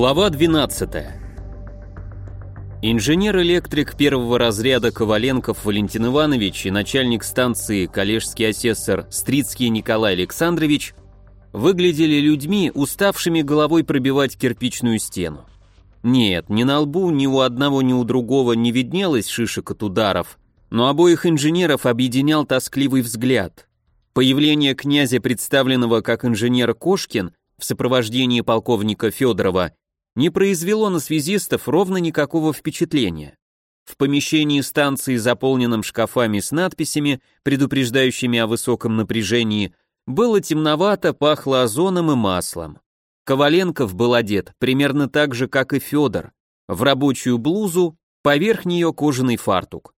Глава 12. Инженер-электрик первого разряда Коваленков Валентин Иванович и начальник станции коллежский асессор Стрицкий Николай Александрович выглядели людьми, уставшими головой пробивать кирпичную стену. Нет, ни на лбу, ни у одного, ни у другого не виднелось шишек от ударов, но обоих инженеров объединял тоскливый взгляд. Появление князя, представленного как инженер Кошкин, в сопровождении полковника Федорова не произвело на связистов ровно никакого впечатления. В помещении станции, заполненном шкафами с надписями, предупреждающими о высоком напряжении, было темновато, пахло озоном и маслом. Коваленков был одет примерно так же, как и Федор, в рабочую блузу, поверх нее кожаный фартук.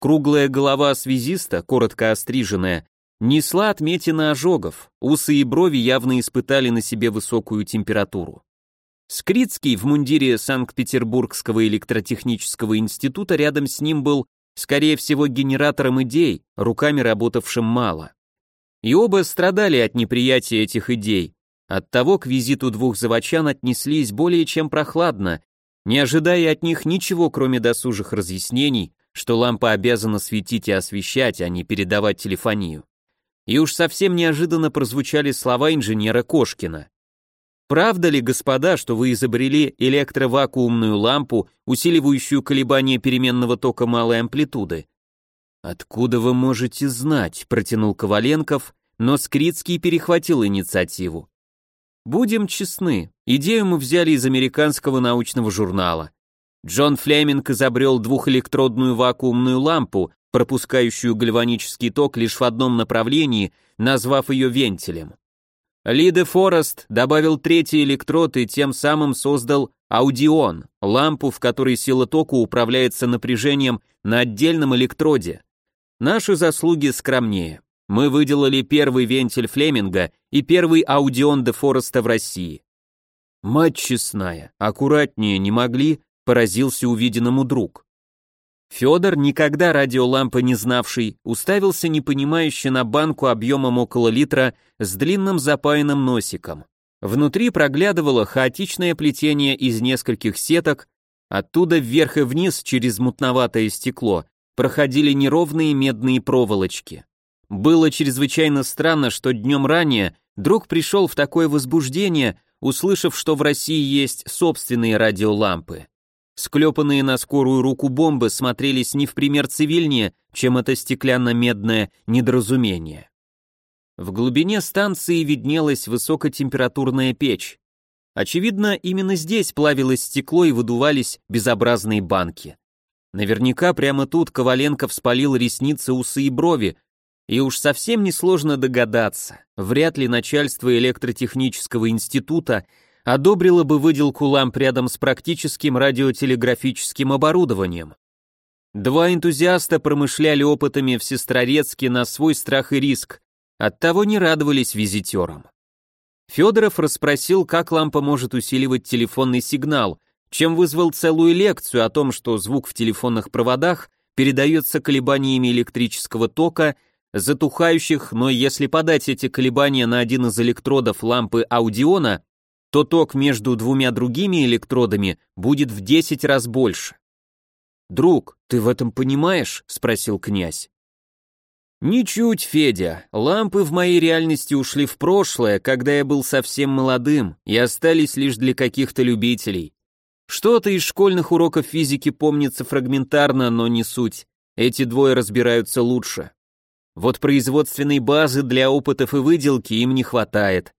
Круглая голова связиста, коротко остриженная, Несла отметина ожогов, усы и брови явно испытали на себе высокую температуру. Скритский в мундире Санкт-Петербургского электротехнического института рядом с ним был, скорее всего, генератором идей, руками работавшим мало. И оба страдали от неприятия этих идей, оттого к визиту двух заводчан отнеслись более чем прохладно, не ожидая от них ничего, кроме досужих разъяснений, что лампа обязана светить и освещать, а не передавать телефонию. И уж совсем неожиданно прозвучали слова инженера Кошкина. Правда ли, господа, что вы изобрели электровакуумную лампу, усиливающую колебания переменного тока малой амплитуды? Откуда вы можете знать, протянул Коваленков, но Скритский перехватил инициативу. Будем честны, идею мы взяли из американского научного журнала. Джон Флеминг изобрел двухэлектродную вакуумную лампу, пропускающую гальванический ток лишь в одном направлении, назвав ее вентилем. Ли де Форест добавил третий электрод и тем самым создал аудион, лампу, в которой сила тока управляется напряжением на отдельном электроде. Наши заслуги скромнее. Мы выделали первый вентиль Флеминга и первый аудион де Фореста в России. Мать честная, аккуратнее не могли, поразился увиденному друг. Федор, никогда радиолампы не знавший, уставился непонимающе на банку объемом около литра с длинным запаянным носиком. Внутри проглядывало хаотичное плетение из нескольких сеток, оттуда вверх и вниз через мутноватое стекло проходили неровные медные проволочки. Было чрезвычайно странно, что днем ранее друг пришел в такое возбуждение, услышав, что в России есть собственные радиолампы. Склепанные на скорую руку бомбы смотрелись не в пример цивильнее, чем это стеклянно-медное недоразумение. В глубине станции виднелась высокотемпературная печь. Очевидно, именно здесь плавилось стекло и выдувались безобразные банки. Наверняка прямо тут Коваленко вспалил ресницы, усы и брови, и уж совсем несложно догадаться, вряд ли начальство электротехнического института одобрила бы выделку ламп рядом с практическим радиотелеграфическим оборудованием. Два энтузиаста промышляли опытами в Сестрорецке на свой страх и риск, оттого не радовались визитерам. Федоров расспросил, как лампа может усиливать телефонный сигнал, чем вызвал целую лекцию о том, что звук в телефонных проводах передается колебаниями электрического тока, затухающих, но если подать эти колебания на один из электродов лампы аудиона, то ток между двумя другими электродами будет в 10 раз больше. «Друг, ты в этом понимаешь?» — спросил князь. «Ничуть, Федя. Лампы в моей реальности ушли в прошлое, когда я был совсем молодым, и остались лишь для каких-то любителей. Что-то из школьных уроков физики помнится фрагментарно, но не суть. Эти двое разбираются лучше. Вот производственной базы для опытов и выделки им не хватает.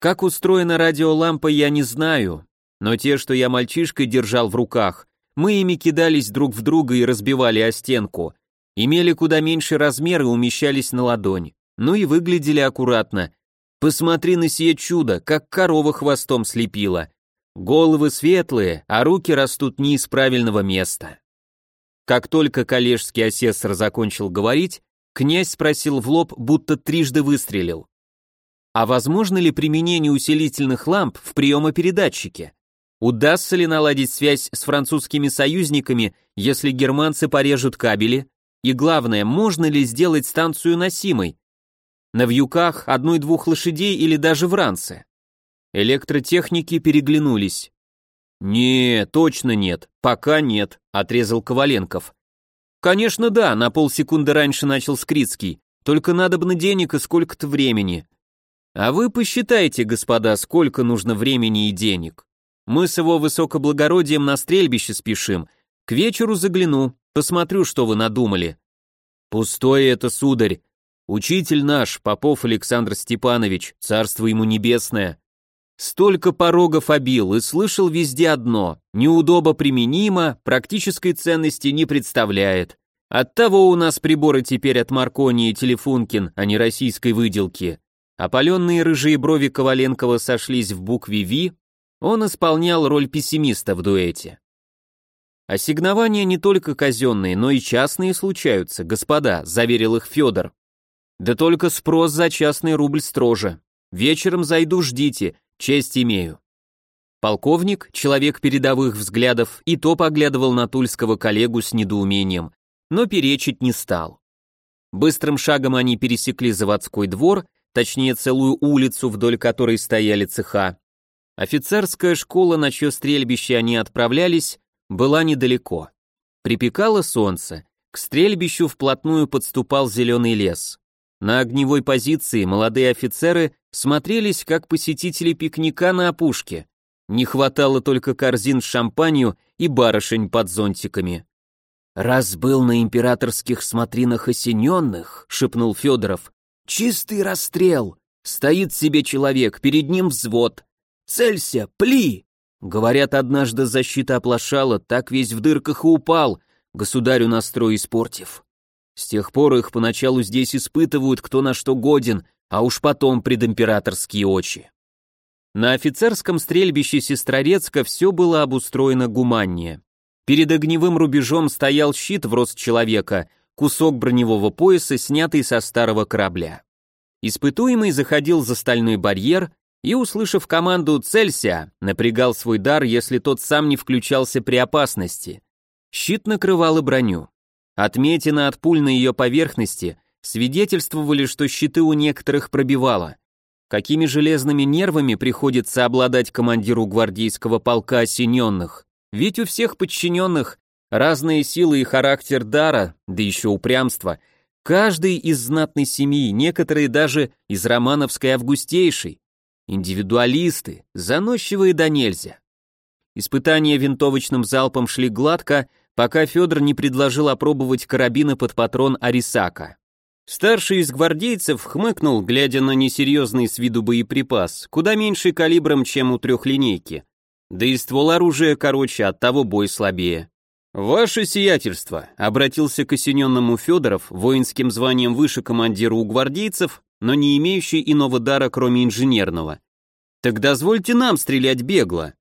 Как устроена радиолампа, я не знаю, но те, что я мальчишкой держал в руках, мы ими кидались друг в друга и разбивали о стенку, имели куда меньше размер и умещались на ладонь, ну и выглядели аккуратно. Посмотри на сие чудо, как корова хвостом слепила. Головы светлые, а руки растут не из правильного места. Как только коллежский асессор закончил говорить, князь спросил в лоб, будто трижды выстрелил. А возможно ли применение усилительных ламп в приемопередатчике? Удастся ли наладить связь с французскими союзниками, если германцы порежут кабели? И главное, можно ли сделать станцию носимой? На вьюках одной-двух лошадей или даже в ранце? Электротехники переглянулись. «Не, точно нет, пока нет», — отрезал Коваленков. «Конечно да, на полсекунды раньше начал Скрицкий, только надо бы на денег и сколько-то времени. А вы посчитайте, господа, сколько нужно времени и денег. Мы с его высокоблагородием на стрельбище спешим. К вечеру загляну, посмотрю, что вы надумали». «Пустое это, сударь. Учитель наш, Попов Александр Степанович, царство ему небесное, Столько порогов обил и слышал везде одно – неудобо применимо, практической ценности не представляет. Оттого у нас приборы теперь от Маркони и Телефункин, а не российской выделки. Опаленные рыжие брови Коваленкова сошлись в букве «Ви», он исполнял роль пессимиста в дуэте. Ассигнования не только казенные, но и частные случаются, господа, заверил их Федор. Да только спрос за частный рубль строже. Вечером зайду, ждите, Честь имею. Полковник, человек передовых взглядов, и то поглядывал на тульского коллегу с недоумением, но перечить не стал. Быстрым шагом они пересекли заводской двор, точнее целую улицу, вдоль которой стояли цеха. Офицерская школа, на чье стрельбище они отправлялись, была недалеко. Припекало солнце, к стрельбищу вплотную подступал зеленый лес. На огневой позиции молодые офицеры смотрелись как посетители пикника на опушке. Не хватало только корзин с шампанью и барышень под зонтиками. «Раз был на императорских смотринах осененных», — шепнул Федоров, — «чистый расстрел. Стоит себе человек, перед ним взвод. Целься, пли!» Говорят, однажды защита оплошала, так весь в дырках и упал, государю настрой испортив. С тех пор их поначалу здесь испытывают, кто на что годен, а уж потом предимператорские очи. На офицерском стрельбище Сестрорецка все было обустроено гуманнее. Перед огневым рубежом стоял щит в рост человека, кусок броневого пояса, снятый со старого корабля. Испытуемый заходил за стальной барьер и, услышав команду «Целься», напрягал свой дар, если тот сам не включался при опасности. Щит накрывал и броню. Отметины от пуль на ее поверхности свидетельствовали, что щиты у некоторых пробивало. Какими железными нервами приходится обладать командиру гвардейского полка осененных? Ведь у всех подчиненных разные силы и характер дара, да еще упрямство. Каждый из знатной семьи, некоторые даже из романовской августейшей. Индивидуалисты, заносчивые да нельзя. Испытания винтовочным залпом шли гладко, пока Федор не предложил опробовать карабины под патрон Арисака. Старший из гвардейцев хмыкнул, глядя на несерьезный с виду боеприпас, куда меньше калибром, чем у трехлинейки. Да и ствол оружия короче, от того бой слабее. «Ваше сиятельство», — обратился к осененному Федоров, воинским званием выше командира у гвардейцев, но не имеющий иного дара, кроме инженерного. «Так дозвольте нам стрелять бегло».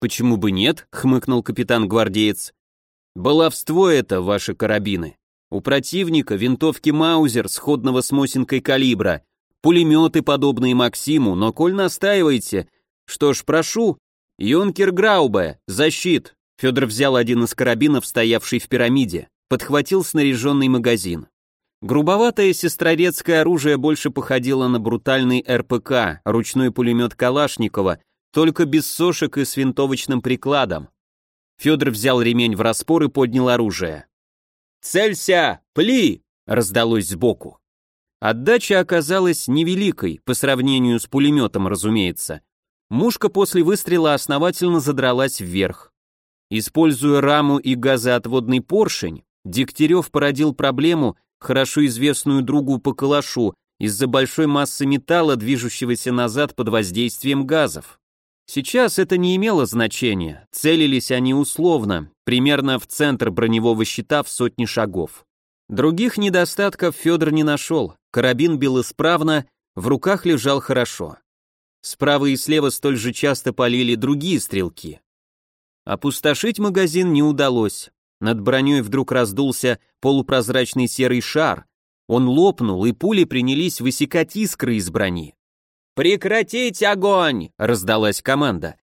«Почему бы нет?» — хмыкнул капитан-гвардеец. Баловство это, ваши карабины. У противника винтовки Маузер сходного с Мосинкой калибра, пулеметы, подобные Максиму, но коль настаиваете, что ж, прошу, юнкер Граубе, защит. Федор взял один из карабинов, стоявший в пирамиде, подхватил снаряженный магазин. Грубоватое сестрорецкое оружие больше походило на брутальный РПК, ручной пулемет Калашникова, только без сошек и с винтовочным прикладом. Федор взял ремень в распор и поднял оружие. «Целься! Пли!» — раздалось сбоку. Отдача оказалась невеликой, по сравнению с пулеметом, разумеется. Мушка после выстрела основательно задралась вверх. Используя раму и газоотводный поршень, Дегтярев породил проблему, хорошо известную другу по калашу, из-за большой массы металла, движущегося назад под воздействием газов. Сейчас это не имело значения, целились они условно, примерно в центр броневого щита в сотни шагов. Других недостатков Федор не нашел, карабин бил исправно, в руках лежал хорошо. Справа и слева столь же часто полили другие стрелки. Опустошить магазин не удалось. Над броней вдруг раздулся полупрозрачный серый шар. Он лопнул, и пули принялись высекать искры из брони. «Прекратить огонь!» — раздалась команда.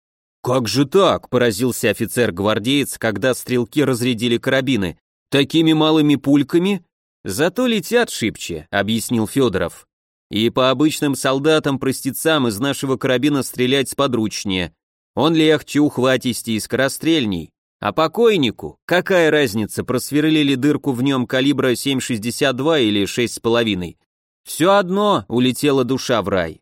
«Как же так?» — поразился офицер-гвардеец, когда стрелки разрядили карабины. «Такими малыми пульками?» «Зато летят шибче», — объяснил Федоров. «И по обычным солдатам-простецам из нашего карабина стрелять сподручнее. Он легче, ухватистей и скорострельней. А покойнику, какая разница, просверлили дырку в нем калибра 7,62 или 6,5. Все одно улетела душа в рай.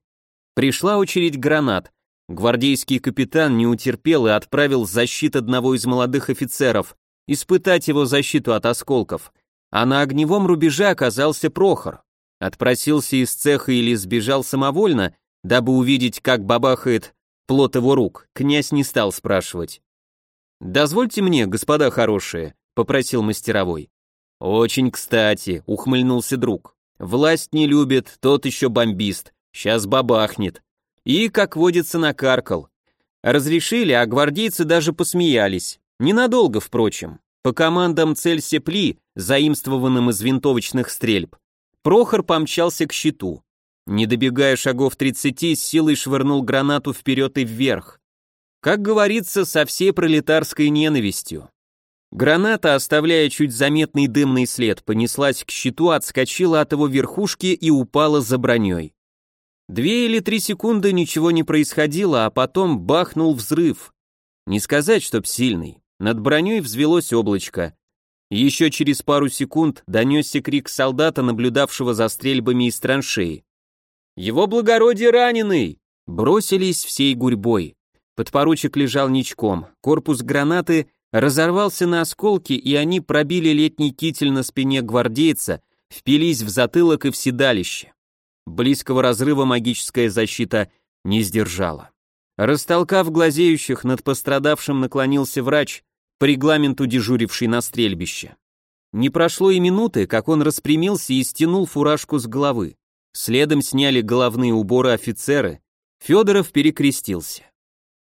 Пришла очередь гранат. Гвардейский капитан не утерпел и отправил защит одного из молодых офицеров, испытать его защиту от осколков. А на огневом рубеже оказался Прохор. Отпросился из цеха или сбежал самовольно, дабы увидеть, как бабахает плод его рук, князь не стал спрашивать. «Дозвольте мне, господа хорошие», — попросил мастеровой. «Очень кстати», — ухмыльнулся друг. «Власть не любит, тот еще бомбист, сейчас бабахнет». И, как водится, накаркал. Разрешили, а гвардейцы даже посмеялись. Ненадолго, впрочем. По командам цель сепли, заимствованным из винтовочных стрельб, Прохор помчался к щиту. Не добегая шагов 30, с силой швырнул гранату вперед и вверх. Как говорится, со всей пролетарской ненавистью. Граната, оставляя чуть заметный дымный след, понеслась к щиту, отскочила от его верхушки и упала за броней. Две или три секунды ничего не происходило, а потом бахнул взрыв. Не сказать, чтоб сильный. Над броней взвелось облачко. Еще через пару секунд донесся крик солдата, наблюдавшего за стрельбами из траншеи. «Его благородие раненый!» Бросились всей гурьбой. Подпоручик лежал ничком, корпус гранаты разорвался на осколки, и они пробили летний китель на спине гвардейца, впились в затылок и в седалище. Близкого разрыва магическая защита не сдержала. Растолкав глазеющих, над пострадавшим наклонился врач, по регламенту дежуривший на стрельбище. Не прошло и минуты, как он распрямился и стянул фуражку с головы. Следом сняли головные уборы офицеры. Федоров перекрестился.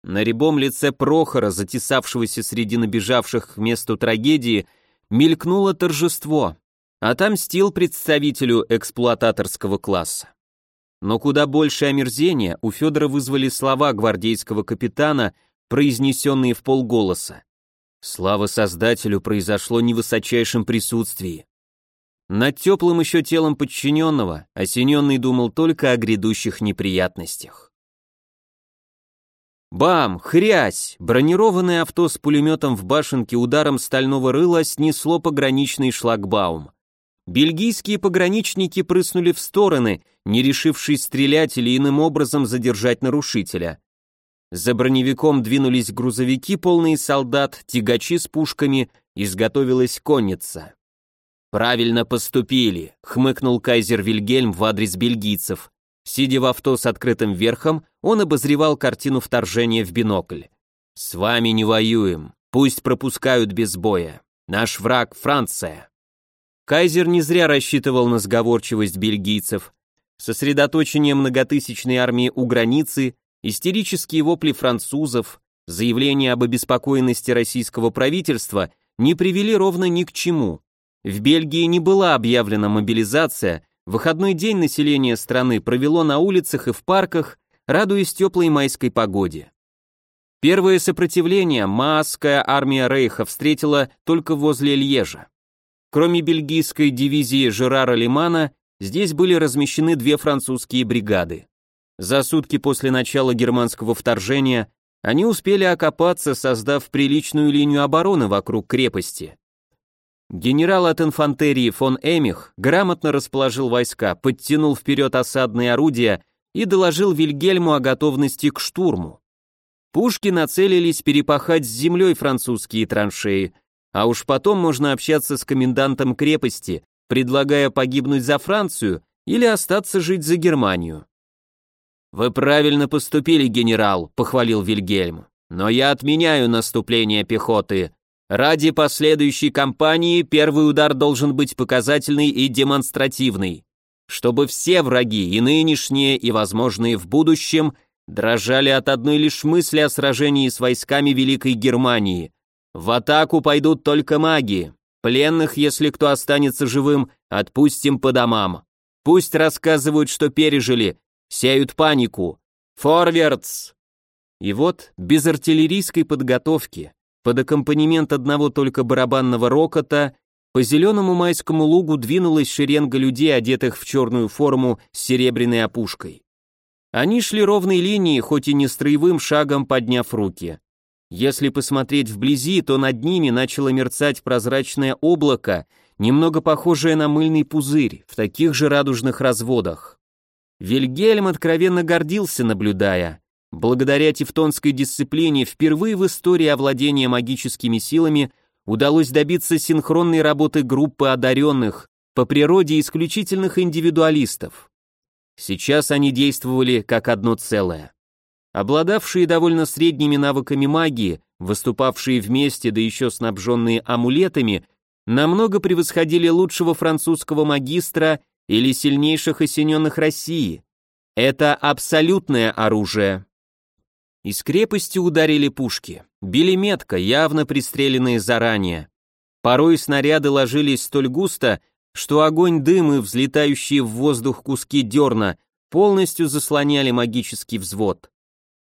На рябом лице Прохора, затесавшегося среди набежавших к месту трагедии, мелькнуло торжество. Отомстил представителю эксплуататорского класса. Но куда больше омерзения у Федора вызвали слова гвардейского капитана, произнесенные в полголоса. Слава Создателю произошло не в высочайшем присутствии. Над теплым еще телом подчиненного осененный думал только о грядущих неприятностях. Бам! Хрясь! Бронированное авто с пулеметом в башенке ударом стального рыла снесло пограничный шлагбаум. Бельгийские пограничники прыснули в стороны, не решившись стрелять или иным образом задержать нарушителя. За броневиком двинулись грузовики, полные солдат, тягачи с пушками, изготовилась конница. «Правильно поступили», — хмыкнул кайзер Вильгельм в адрес бельгийцев. Сидя в авто с открытым верхом, он обозревал картину вторжения в бинокль. «С вами не воюем, пусть пропускают без боя. Наш враг — Франция». Кайзер не зря рассчитывал на сговорчивость бельгийцев. Сосредоточение многотысячной армии у границы, истерические вопли французов, заявления об обеспокоенности российского правительства не привели ровно ни к чему. В Бельгии не была объявлена мобилизация, выходной день население страны провело на улицах и в парках, радуясь теплой майской погоде. Первое сопротивление Маасская армия Рейха встретила только возле Льежа. Кроме бельгийской дивизии Жерара Лимана, здесь были размещены две французские бригады. За сутки после начала германского вторжения они успели окопаться, создав приличную линию обороны вокруг крепости. Генерал от инфантерии фон Эмих грамотно расположил войска, подтянул вперед осадные орудия и доложил Вильгельму о готовности к штурму. Пушки нацелились перепахать с землей французские траншеи, а уж потом можно общаться с комендантом крепости, предлагая погибнуть за Францию или остаться жить за Германию. «Вы правильно поступили, генерал», — похвалил Вильгельм. «Но я отменяю наступление пехоты. Ради последующей кампании первый удар должен быть показательный и демонстративный, чтобы все враги, и нынешние, и возможные в будущем, дрожали от одной лишь мысли о сражении с войсками Великой Германии, в атаку пойдут только маги. Пленных, если кто останется живым, отпустим по домам. Пусть рассказывают, что пережили, сеют панику. Форвардс! И вот, без артиллерийской подготовки, под аккомпанемент одного только барабанного рокота, по зеленому майскому лугу двинулась шеренга людей, одетых в черную форму с серебряной опушкой. Они шли ровной линией, хоть и не строевым шагом подняв руки. Если посмотреть вблизи, то над ними начало мерцать прозрачное облако, немного похожее на мыльный пузырь, в таких же радужных разводах. Вильгельм откровенно гордился, наблюдая. Благодаря тевтонской дисциплине впервые в истории овладения магическими силами удалось добиться синхронной работы группы одаренных, по природе исключительных индивидуалистов. Сейчас они действовали как одно целое. Обладавшие довольно средними навыками магии, выступавшие вместе, да еще снабженные амулетами, намного превосходили лучшего французского магистра или сильнейших осененных России. Это абсолютное оружие. Из крепости ударили пушки, били метко, явно пристреленные заранее. Порой снаряды ложились столь густо, что огонь, дым и взлетающие в воздух куски дерна полностью заслоняли магический взвод.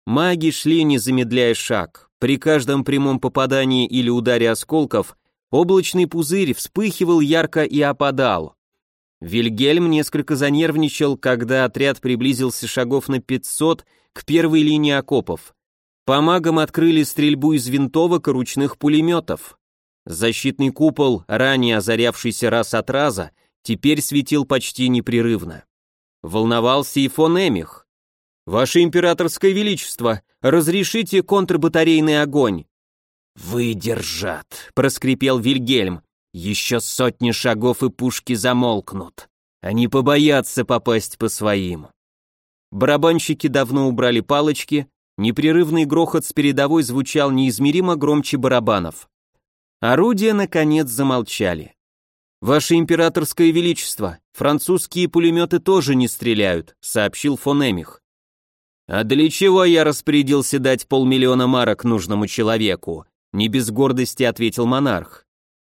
Маги шли, не замедляя шаг. При каждом прямом попадании или ударе осколков облачный пузырь вспыхивал ярко и опадал. Вильгельм несколько занервничал, когда отряд приблизился шагов на 500 к первой линии окопов. По магам открыли стрельбу из винтовок и ручных пулеметов. Защитный купол, ранее озарявшийся раз от раза, теперь светил почти непрерывно. Волновался и фон Эмих. «Ваше императорское величество, разрешите контрбатарейный огонь?» «Выдержат», — проскрипел Вильгельм. «Еще сотни шагов и пушки замолкнут. Они побоятся попасть по своим». Барабанщики давно убрали палочки, непрерывный грохот с передовой звучал неизмеримо громче барабанов. Орудия, наконец, замолчали. «Ваше императорское величество, французские пулеметы тоже не стреляют», сообщил фон Эмих. «А для чего я распорядился дать полмиллиона марок нужному человеку?» Не без гордости ответил монарх.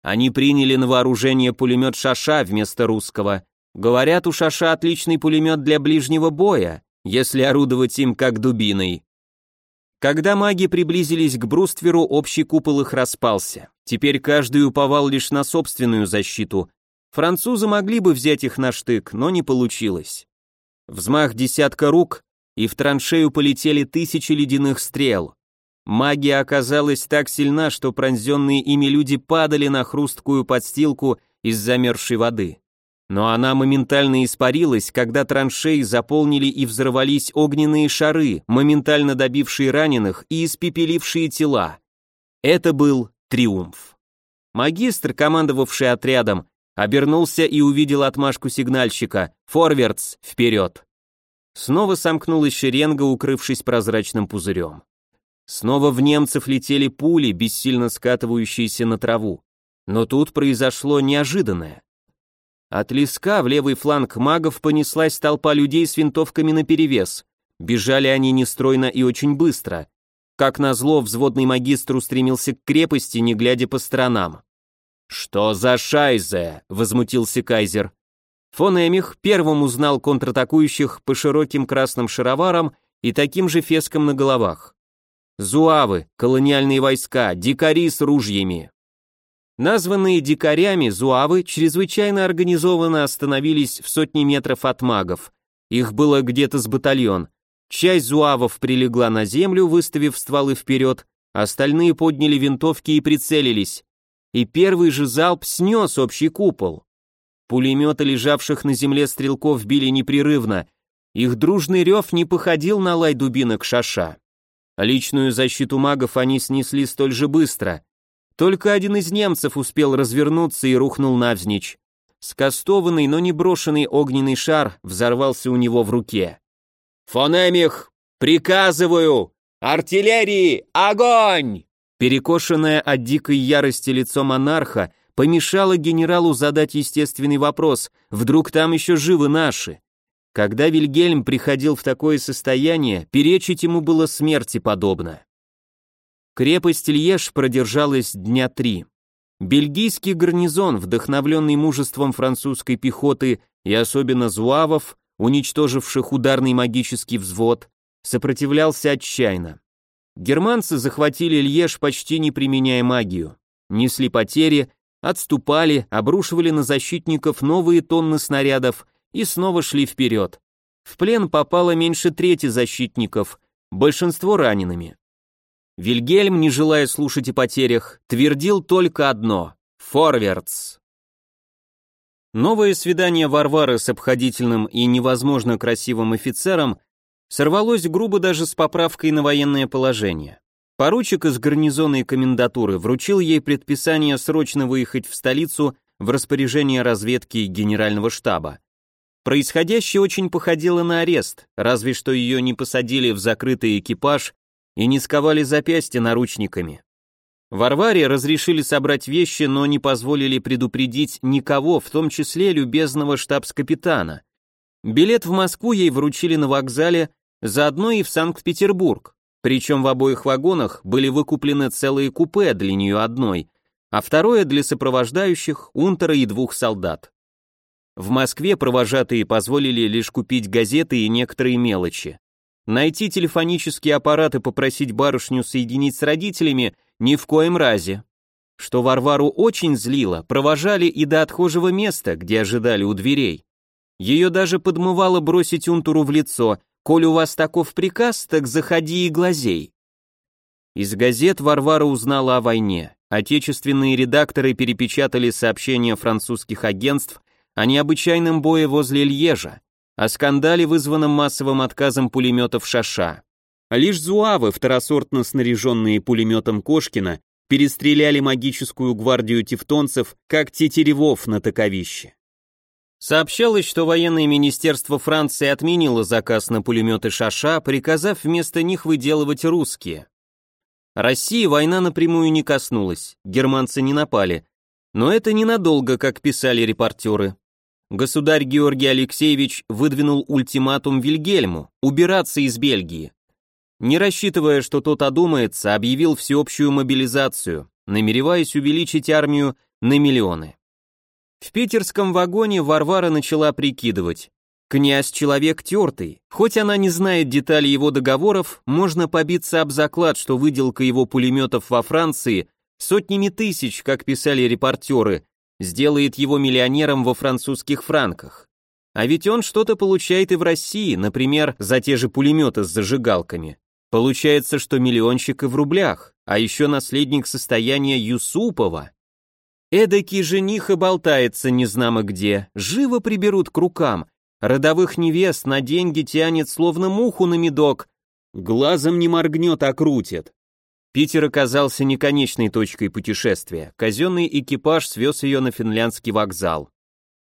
Они приняли на вооружение пулемет Шаша вместо русского. Говорят, у Шаша отличный пулемет для ближнего боя, если орудовать им как дубиной. Когда маги приблизились к брустверу, общий купол их распался. Теперь каждый уповал лишь на собственную защиту. Французы могли бы взять их на штык, но не получилось. Взмах десятка рук, и в траншею полетели тысячи ледяных стрел. Магия оказалась так сильна, что пронзенные ими люди падали на хрусткую подстилку из замерзшей воды но она моментально испарилась, когда траншеи заполнили и взорвались огненные шары, моментально добившие раненых и испепелившие тела. Это был триумф. Магистр, командовавший отрядом, обернулся и увидел отмашку сигнальщика «Форвардс, вперед!». Снова сомкнулась шеренга, укрывшись прозрачным пузырем. Снова в немцев летели пули, бессильно скатывающиеся на траву. Но тут произошло неожиданное. От леска в левый фланг магов понеслась толпа людей с винтовками наперевес. Бежали они нестройно и очень быстро. Как назло, взводный магистр устремился к крепости, не глядя по сторонам. «Что за шайзе?» — возмутился кайзер. Фон Эмих первым узнал контратакующих по широким красным шароварам и таким же фескам на головах. Зуавы, колониальные войска, дикари с ружьями. Названные дикарями, зуавы чрезвычайно организованно остановились в сотни метров от магов. Их было где-то с батальон. Часть зуавов прилегла на землю, выставив стволы вперед, остальные подняли винтовки и прицелились. И первый же залп снес общий купол. Пулеметы лежавших на земле стрелков били непрерывно. Их дружный рев не походил на лай дубинок шаша. Личную защиту магов они снесли столь же быстро. Только один из немцев успел развернуться и рухнул навзничь. Скастованный, но не брошенный огненный шар взорвался у него в руке. «Фонемих, приказываю! Артиллерии, огонь!» Перекошенное от дикой ярости лицо монарха помешало генералу задать естественный вопрос, вдруг там еще живы наши. Когда Вильгельм приходил в такое состояние, перечить ему было смерти подобно. Крепость Льеж продержалась дня три. Бельгийский гарнизон, вдохновленный мужеством французской пехоты и особенно зуавов, уничтоживших ударный магический взвод, сопротивлялся отчаянно. Германцы захватили Льеж почти не применяя магию, несли потери, отступали, обрушивали на защитников новые тонны снарядов и снова шли вперед. В плен попало меньше трети защитников, большинство ранеными. Вильгельм, не желая слушать о потерях, твердил только одно — «Форвардс». Новое свидание Варвары с обходительным и невозможно красивым офицером сорвалось грубо даже с поправкой на военное положение. Поручик из гарнизонной комендатуры вручил ей предписание срочно выехать в столицу в распоряжение разведки генерального штаба. Происходящее очень походило на арест, разве что ее не посадили в закрытый экипаж и не сковали запястья наручниками. Варваре разрешили собрать вещи, но не позволили предупредить никого, в том числе любезного штабс-капитана. Билет в Москву ей вручили на вокзале, заодно и в Санкт-Петербург, причем в обоих вагонах были выкуплены целые купе для нее одной, а второе для сопровождающих, унтера и двух солдат. В Москве провожатые позволили лишь купить газеты и некоторые мелочи. Найти телефонический аппарат и попросить барышню соединить с родителями ни в коем разе. Что Варвару очень злило, провожали и до отхожего места, где ожидали у дверей. Ее даже подмывало бросить унтуру в лицо, «Коль у вас таков приказ, так заходи и глазей». Из газет Варвара узнала о войне. Отечественные редакторы перепечатали сообщения французских агентств о необычайном бое возле Льежа, о скандале, вызванном массовым отказом пулеметов Шаша. Лишь зуавы, второсортно снаряженные пулеметом Кошкина, перестреляли магическую гвардию тевтонцев, как тетеревов на таковище. Сообщалось, что военное министерство Франции отменило заказ на пулеметы Шаша, приказав вместо них выделывать русские. России война напрямую не коснулась, германцы не напали. Но это ненадолго, как писали репортеры. Государь Георгий Алексеевич выдвинул ультиматум Вильгельму убираться из Бельгии. Не рассчитывая, что тот одумается, объявил всеобщую мобилизацию, намереваясь увеличить армию на миллионы. В питерском вагоне Варвара начала прикидывать. Князь человек тертый, хоть она не знает деталей его договоров, можно побиться об заклад, что выделка его пулеметов во Франции сотнями тысяч, как писали репортеры, сделает его миллионером во французских франках. А ведь он что-то получает и в России, например, за те же пулеметы с зажигалками. Получается, что миллионщик и в рублях, а еще наследник состояния Юсупова. Эдакий жених и болтается незнамо где, живо приберут к рукам, родовых невест на деньги тянет словно муху на медок, глазом не моргнет, а крутит. Питер оказался не конечной точкой путешествия. Казенный экипаж свез ее на финляндский вокзал.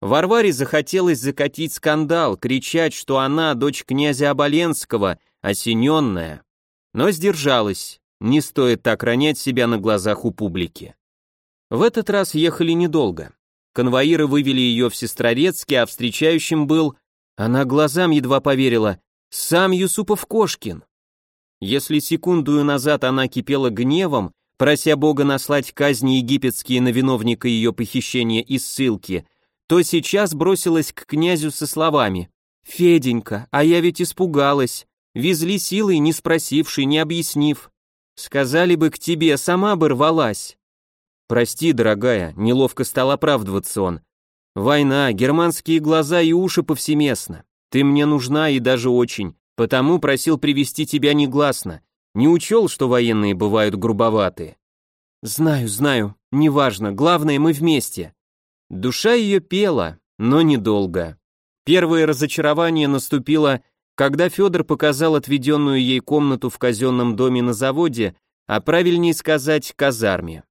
Варваре захотелось закатить скандал, кричать, что она дочь князя Оболенского, осененная. Но сдержалась, не стоит так ронять себя на глазах у публики. В этот раз ехали недолго. Конвоиры вывели ее в Сестрорецке, а встречающим был... Она глазам едва поверила. Сам Юсупов Кошкин. Если секунду назад она кипела гневом, прося Бога наслать казни египетские на виновника ее похищения и ссылки, то сейчас бросилась к князю со словами «Феденька, а я ведь испугалась, везли силой, не спросивши, не объяснив. Сказали бы к тебе, сама бы рвалась». «Прости, дорогая», — неловко стал оправдываться он. «Война, германские глаза и уши повсеместно. Ты мне нужна и даже очень. Потому просил привести тебя негласно. Не учел, что военные бывают грубоватые. Знаю, знаю, неважно, главное, мы вместе. Душа ее пела, но недолго. Первое разочарование наступило, когда Федор показал отведенную ей комнату в казенном доме на заводе, а правильнее сказать, казарме.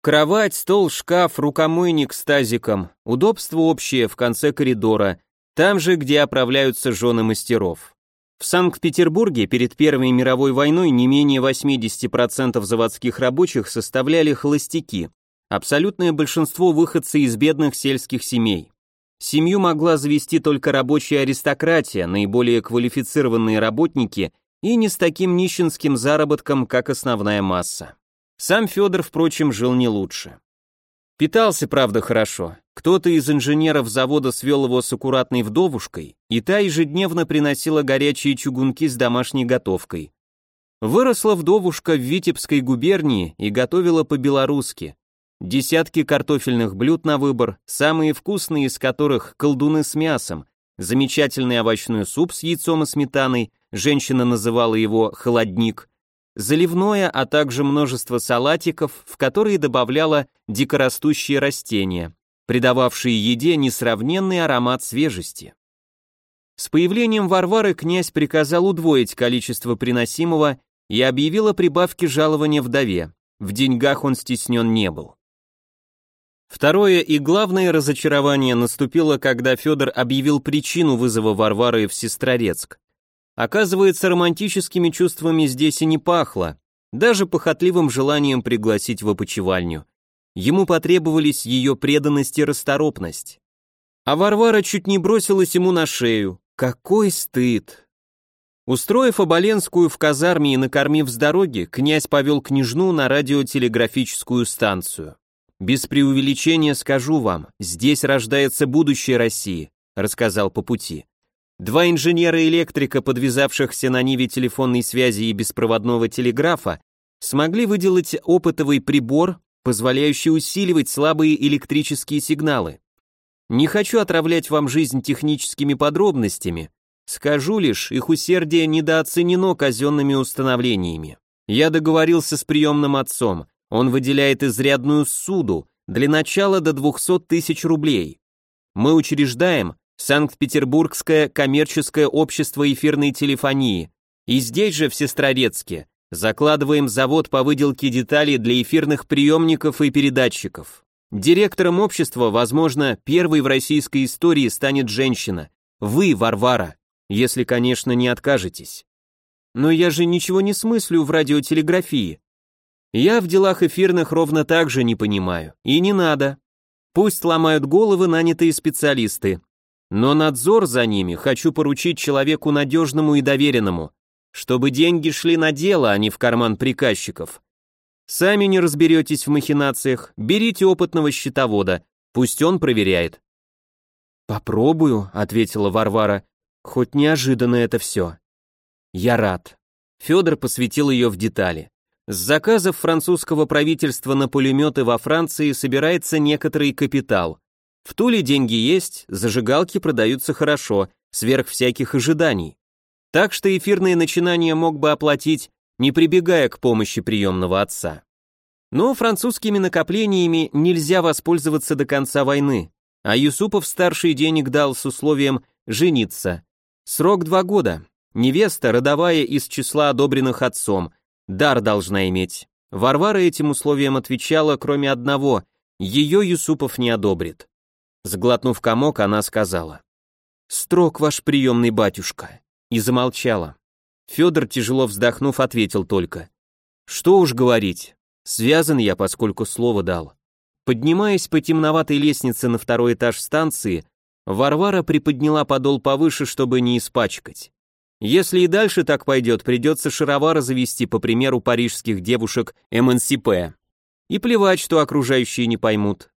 Кровать, стол, шкаф, рукомойник с тазиком, удобство общее в конце коридора, там же, где оправляются жены мастеров. В Санкт-Петербурге перед Первой мировой войной не менее 80% заводских рабочих составляли холостяки, абсолютное большинство выходцы из бедных сельских семей. Семью могла завести только рабочая аристократия, наиболее квалифицированные работники и не с таким нищенским заработком, как основная масса. Сам Федор, впрочем, жил не лучше. Питался, правда, хорошо. Кто-то из инженеров завода свел его с аккуратной вдовушкой, и та ежедневно приносила горячие чугунки с домашней готовкой. Выросла вдовушка в Витебской губернии и готовила по-белорусски. Десятки картофельных блюд на выбор, самые вкусные из которых колдуны с мясом, замечательный овощной суп с яйцом и сметаной, женщина называла его «холодник», заливное, а также множество салатиков, в которые добавляла дикорастущие растения, придававшие еде несравненный аромат свежести. С появлением Варвары князь приказал удвоить количество приносимого и объявил о прибавке жалования вдове. В деньгах он стеснен не был. Второе и главное разочарование наступило, когда Федор объявил причину вызова Варвары в Сестрорецк. Оказывается, романтическими чувствами здесь и не пахло, даже похотливым желанием пригласить в опочивальню. Ему потребовались ее преданность и расторопность. А Варвара чуть не бросилась ему на шею. Какой стыд! Устроив Оболенскую в казарме и накормив с дороги, князь повел княжну на радиотелеграфическую станцию. Без преувеличения скажу вам, здесь рождается будущее России, рассказал по пути. Два инженера-электрика, подвязавшихся на ниве телефонной связи и беспроводного телеграфа, смогли выделать опытовый прибор, позволяющий усиливать слабые электрические сигналы. Не хочу отравлять вам жизнь техническими подробностями, скажу лишь, их усердие недооценено казенными установлениями. Я договорился с приемным отцом, он выделяет изрядную суду, для начала до 200 тысяч рублей. Мы учреждаем Санкт-Петербургское коммерческое общество эфирной телефонии, и здесь же, в Сестрорецке, закладываем завод по выделке деталей для эфирных приемников и передатчиков. Директором общества, возможно, первой в российской истории станет женщина. Вы, Варвара, если, конечно, не откажетесь. Но я же ничего не смыслю в радиотелеграфии. Я в делах эфирных ровно так же не понимаю. И не надо. Пусть ломают головы нанятые специалисты. Но надзор за ними хочу поручить человеку надежному и доверенному, чтобы деньги шли на дело, а не в карман приказчиков. Сами не разберетесь в махинациях, берите опытного счетовода, пусть он проверяет. «Попробую», — ответила Варвара, — «хоть неожиданно это все». «Я рад». Федор посвятил ее в детали. С заказов французского правительства на пулеметы во Франции собирается некоторый капитал. В Туле деньги есть, зажигалки продаются хорошо, сверх всяких ожиданий. Так что эфирные начинания мог бы оплатить, не прибегая к помощи приемного отца. Но французскими накоплениями нельзя воспользоваться до конца войны, а Юсупов-старший денег дал с условием жениться. Срок два года. Невеста, родовая из числа одобренных отцом – дар должна иметь. Варвара этим условием отвечала, кроме одного, ее Юсупов не одобрит. Сглотнув комок, она сказала, «Строк ваш приемный батюшка», и замолчала. Федор, тяжело вздохнув, ответил только, «Что уж говорить, связан я, поскольку слово дал». Поднимаясь по темноватой лестнице на второй этаж станции, Варвара приподняла подол повыше, чтобы не испачкать. Если и дальше так пойдет, придется шаровары завести по примеру парижских девушек МНСП. И плевать, что окружающие не поймут.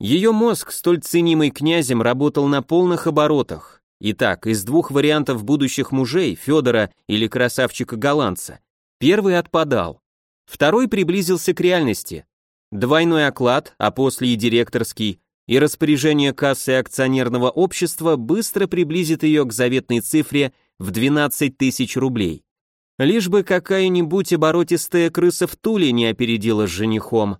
Ее мозг, столь ценимый князем, работал на полных оборотах. Итак, из двух вариантов будущих мужей, Федора или красавчика-голландца, первый отпадал. Второй приблизился к реальности. Двойной оклад, а после и директорский, и распоряжение кассы акционерного общества быстро приблизит ее к заветной цифре – в 12 тысяч рублей. Лишь бы какая-нибудь оборотистая крыса в Туле не опередила с женихом.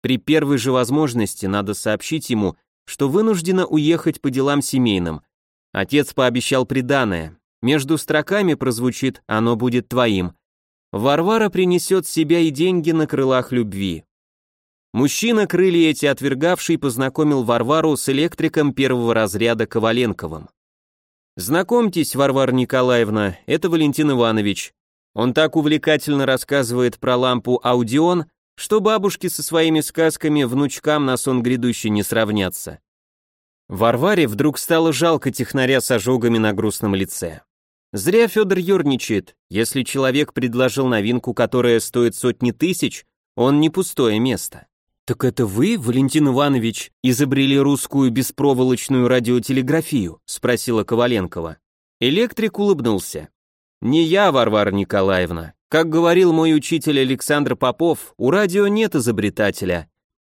При первой же возможности надо сообщить ему, что вынуждена уехать по делам семейным. Отец пообещал приданое. Между строками прозвучит «оно будет твоим». Варвара принесет себя и деньги на крылах любви. Мужчина, крылья эти отвергавший, познакомил Варвару с электриком первого разряда Коваленковым. Знакомьтесь, Варвара Николаевна, это Валентин Иванович. Он так увлекательно рассказывает про лампу Аудион, что бабушки со своими сказками внучкам на сон грядущий не сравнятся. Варваре вдруг стало жалко технаря с ожогами на грустном лице. Зря Федор ерничает. Если человек предложил новинку, которая стоит сотни тысяч, он не пустое место. «Так это вы, Валентин Иванович, изобрели русскую беспроволочную радиотелеграфию?» — спросила Коваленкова. Электрик улыбнулся. «Не я, Варвара Николаевна. Как говорил мой учитель Александр Попов, у радио нет изобретателя.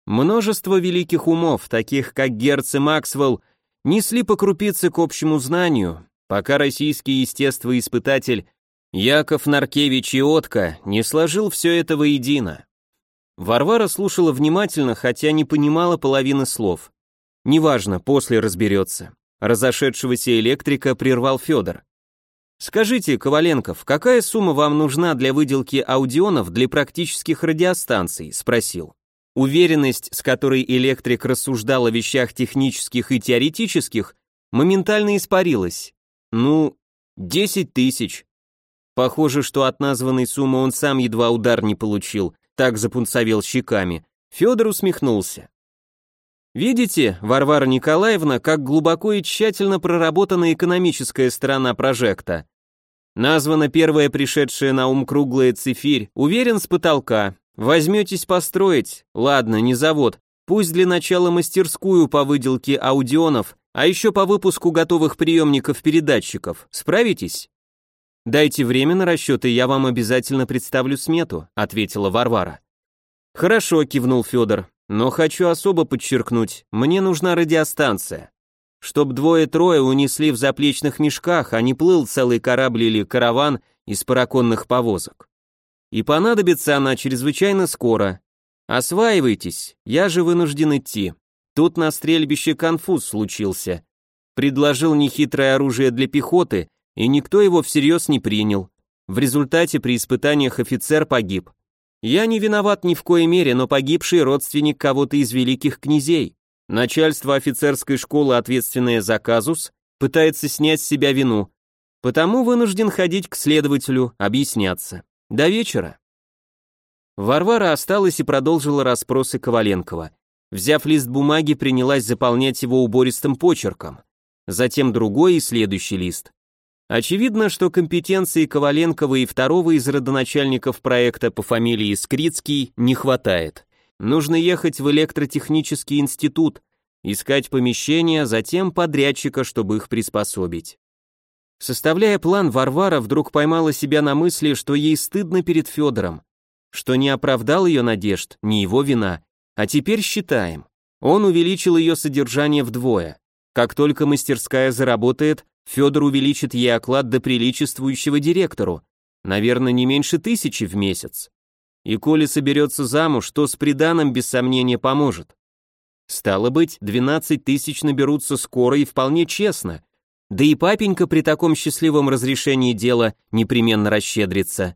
Множество великих умов, таких как Герц и Максвелл, несли по крупице к общему знанию, пока российский естествоиспытатель Яков Наркевич Иотко не сложил все это воедино. Варвара слушала внимательно, хотя не понимала половины слов. Неважно, после разберется. Разошедшегося электрика прервал Федор. Скажите, Коваленков, какая сумма вам нужна для выделки аудионов для практических радиостанций? спросил. Уверенность, с которой электрик рассуждал о вещах технических и теоретических, моментально испарилась. Ну, десять тысяч. Похоже, что от названной суммы он сам едва удар не получил, так запунцовел щеками. Федор усмехнулся. Видите, Варвара Николаевна, как глубоко и тщательно проработана экономическая сторона прожекта. Названа первая пришедшая на ум круглая цифирь, уверен с потолка. Возьметесь построить, ладно, не завод, пусть для начала мастерскую по выделке аудионов, а еще по выпуску готовых приемников-передатчиков. Справитесь? Дайте время на расчеты, я вам обязательно представлю смету, ответила Варвара. Хорошо, кивнул Федор, но хочу особо подчеркнуть, мне нужна радиостанция. Чтоб двое-трое унесли в заплечных мешках, а не плыл целый корабль или караван из параконных повозок. И понадобится она чрезвычайно скоро. Осваивайтесь, я же вынужден идти. Тут на стрельбище конфуз случился. Предложил нехитрое оружие для пехоты, и никто его всерьез не принял. В результате при испытаниях офицер погиб. Я не виноват ни в коей мере, но погибший родственник кого-то из великих князей. Начальство офицерской школы, ответственное за казус, пытается снять с себя вину, потому вынужден ходить к следователю, объясняться. До вечера. Варвара осталась и продолжила расспросы Коваленкова. Взяв лист бумаги, принялась заполнять его убористым почерком. Затем другой и следующий лист. Очевидно, что компетенции Коваленкова и второго из родоначальников проекта по фамилии Скрицкий не хватает. Нужно ехать в электротехнический институт, искать помещения, затем подрядчика, чтобы их приспособить. Составляя план, Варвара вдруг поймала себя на мысли, что ей стыдно перед Федором, что не оправдал ее надежд, не его вина. А теперь считаем. Он увеличил ее содержание вдвое. Как только мастерская заработает, Федор увеличит ей оклад до приличествующего директору, наверное, не меньше тысячи в месяц. И коли соберется замуж, то с приданым без сомнения поможет. Стало быть, 12 тысяч наберутся скоро и вполне честно. Да и папенька при таком счастливом разрешении дела непременно расщедрится.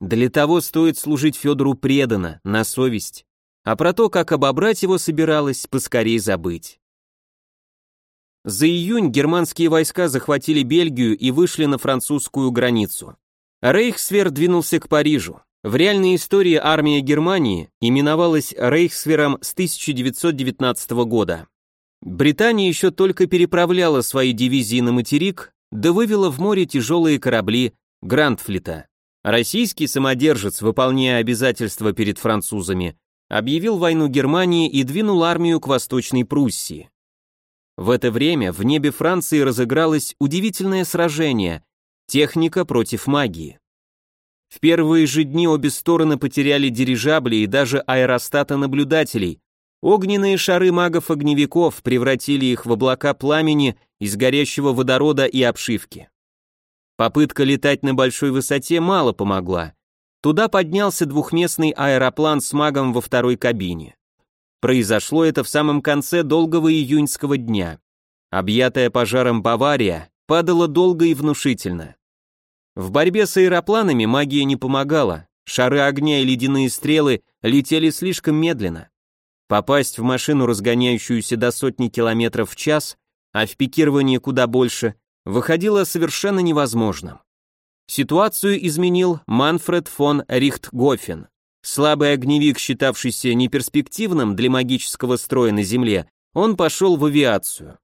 Для того стоит служить Федору преданно, на совесть. А про то, как обобрать его собиралась, поскорей забыть. За июнь германские войска захватили Бельгию и вышли на французскую границу. Рейхсвер двинулся к Парижу. В реальной истории армия Германии именовалась Рейхсвером с 1919 года. Британия еще только переправляла свои дивизии на материк, да вывела в море тяжелые корабли Грандфлита. Российский самодержец, выполняя обязательства перед французами, объявил войну Германии и двинул армию к Восточной Пруссии. В это время в небе Франции разыгралось удивительное сражение – техника против магии. В первые же дни обе стороны потеряли дирижабли и даже аэростаты наблюдателей. Огненные шары магов-огневиков превратили их в облака пламени из горящего водорода и обшивки. Попытка летать на большой высоте мало помогла. Туда поднялся двухместный аэроплан с магом во второй кабине. Произошло это в самом конце долгого июньского дня. Объятая пожаром Бавария падала долго и внушительно. В борьбе с аэропланами магия не помогала, шары огня и ледяные стрелы летели слишком медленно. Попасть в машину, разгоняющуюся до сотни километров в час, а в пикировании куда больше, выходило совершенно невозможным. Ситуацию изменил Манфред фон Рихтгофен. Слабый огневик, считавшийся неперспективным для магического строя на Земле, он пошел в авиацию.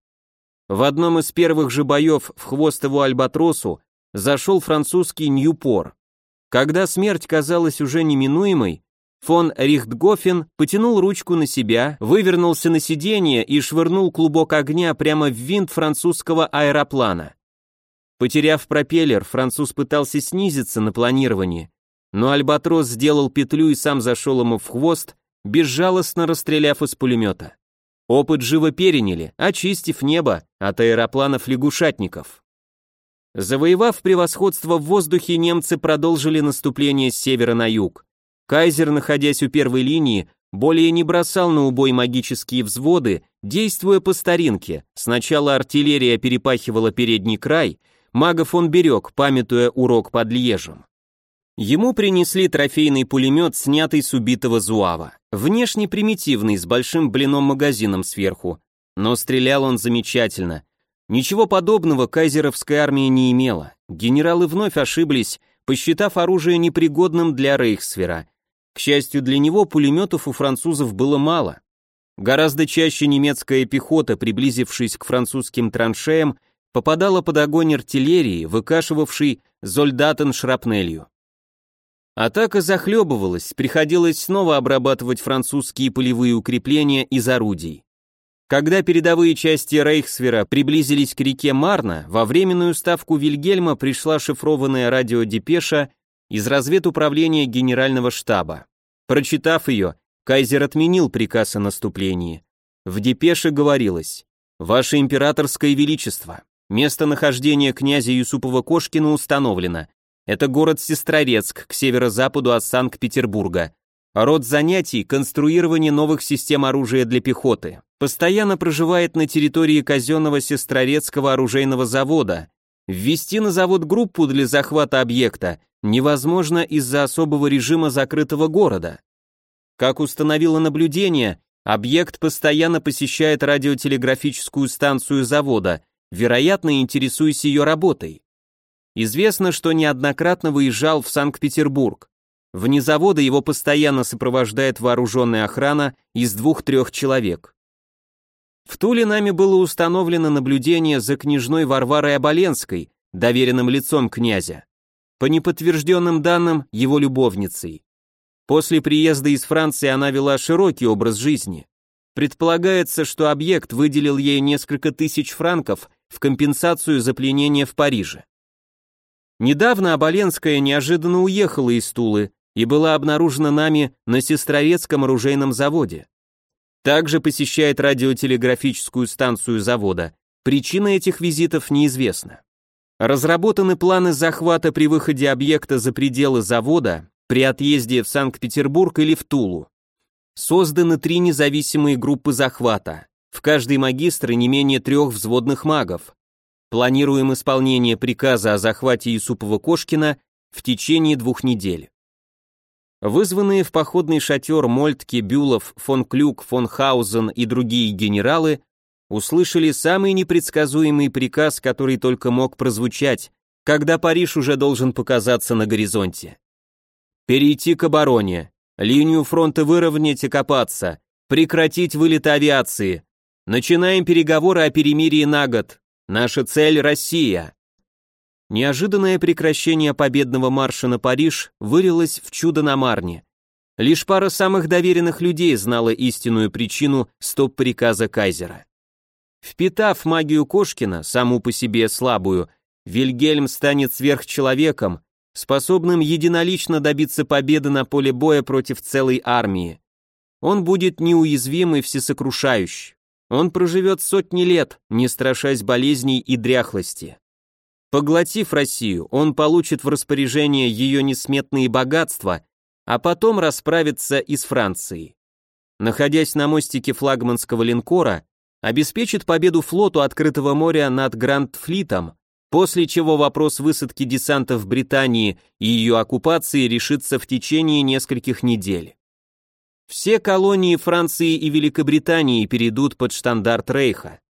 В одном из первых же боев в хвост альбатросу зашел французский Ньюпор. Когда смерть казалась уже неминуемой, фон Рихтгофен потянул ручку на себя, вывернулся на сиденье и швырнул клубок огня прямо в винт французского аэроплана. Потеряв пропеллер, француз пытался снизиться на планировании, но Альбатрос сделал петлю и сам зашел ему в хвост, безжалостно расстреляв из пулемета. Опыт живо переняли, очистив небо от аэропланов-лягушатников. Завоевав превосходство в воздухе, немцы продолжили наступление с севера на юг. Кайзер, находясь у первой линии, более не бросал на убой магические взводы, действуя по старинке. Сначала артиллерия перепахивала передний край, магов он берег, памятуя урок под Льежем. Ему принесли трофейный пулемет, снятый с убитого Зуава. Внешне примитивный, с большим блином-магазином сверху. Но стрелял он замечательно. Ничего подобного кайзеровская армия не имела. Генералы вновь ошиблись, посчитав оружие непригодным для Рейхсфера. К счастью для него, пулеметов у французов было мало. Гораздо чаще немецкая пехота, приблизившись к французским траншеям, попадала под огонь артиллерии, выкашивавшей зольдатен шрапнелью. Атака захлебывалась, приходилось снова обрабатывать французские полевые укрепления из орудий. Когда передовые части Рейхсвера приблизились к реке Марна, во временную ставку Вильгельма пришла шифрованная радиодепеша из разведуправления генерального штаба. Прочитав ее, кайзер отменил приказ о наступлении. В депеше говорилось «Ваше императорское величество, местонахождение князя Юсупова-Кошкина установлено. Это город Сестрорецк к северо-западу от Санкт-Петербурга. Род занятий – конструирование новых систем оружия для пехоты. Постоянно проживает на территории казенного Сестрорецкого оружейного завода. Ввести на завод группу для захвата объекта невозможно из-за особого режима закрытого города. Как установило наблюдение, объект постоянно посещает радиотелеграфическую станцию завода, вероятно, интересуясь ее работой. Известно, что неоднократно выезжал в Санкт-Петербург. Вне завода его постоянно сопровождает вооруженная охрана из двух-трех человек. В Туле нами было установлено наблюдение за княжной Варварой Оболенской, доверенным лицом князя по неподтвержденным данным, его любовницей. После приезда из Франции она вела широкий образ жизни. Предполагается, что объект выделил ей несколько тысяч франков в компенсацию за пленение в Париже. Недавно Оболенская неожиданно уехала из Тулы и была обнаружена нами на Сестрорецком оружейном заводе. Также посещает радиотелеграфическую станцию завода. Причина этих визитов неизвестна. Разработаны планы захвата при выходе объекта за пределы завода, при отъезде в Санкт-Петербург или в Тулу. Созданы три независимые группы захвата. В каждой магистры не менее трех взводных магов. Планируем исполнение приказа о захвате Юсупова-Кошкина в течение двух недель. Вызванные в походный шатер Мольтке, Бюлов, фон Клюк, фон Хаузен и другие генералы услышали самый непредсказуемый приказ, который только мог прозвучать, когда Париж уже должен показаться на горизонте. Перейти к обороне, линию фронта выровнять и копаться, прекратить вылет авиации. Начинаем переговоры о перемирии на год. Наша цель – Россия. Неожиданное прекращение победного марша на Париж вылилось в чудо на Марне. Лишь пара самых доверенных людей знала истинную причину стоп-приказа Кайзера. Впитав магию Кошкина, саму по себе слабую, Вильгельм станет сверхчеловеком, способным единолично добиться победы на поле боя против целой армии. Он будет неуязвим и всесокрушающий. Он проживет сотни лет, не страшась болезней и дряхлости. Поглотив Россию, он получит в распоряжение ее несметные богатства, а потом расправится и с Францией. Находясь на мостике флагманского линкора, обеспечит победу флоту открытого моря над Гранд-флитом, после чего вопрос высадки десанта в Британии и ее оккупации решится в течение нескольких недель. Все колонии Франции и Великобритании перейдут под штандарт Рейха.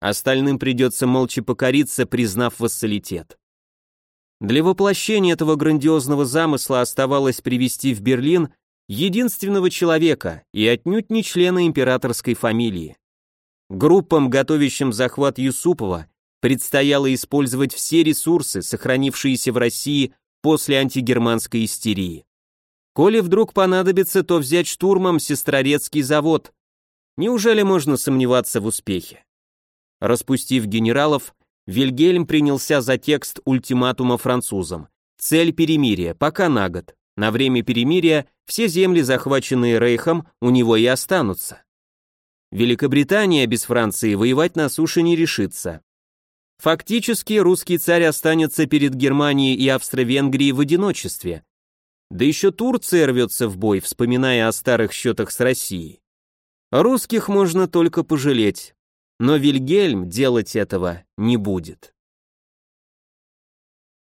Остальным придется молча покориться, признав вассалитет. Для воплощения этого грандиозного замысла оставалось привести в Берлин единственного человека и отнюдь не члена императорской фамилии. Группам, готовящим захват Юсупова, предстояло использовать все ресурсы, сохранившиеся в России после антигерманской истерии. Коли вдруг понадобится, то взять штурмом Сестрорецкий завод. Неужели можно сомневаться в успехе? Распустив генералов, Вильгельм принялся за текст ультиматума французам. Цель перемирия, пока на год. На время перемирия все земли, захваченные Рейхом, у него и останутся. Великобритания без Франции воевать на суше не решится. Фактически русский царь останется перед Германией и Австро-Венгрией в одиночестве. Да еще Турция рвется в бой, вспоминая о старых счетах с Россией. Русских можно только пожалеть, но Вильгельм делать этого не будет.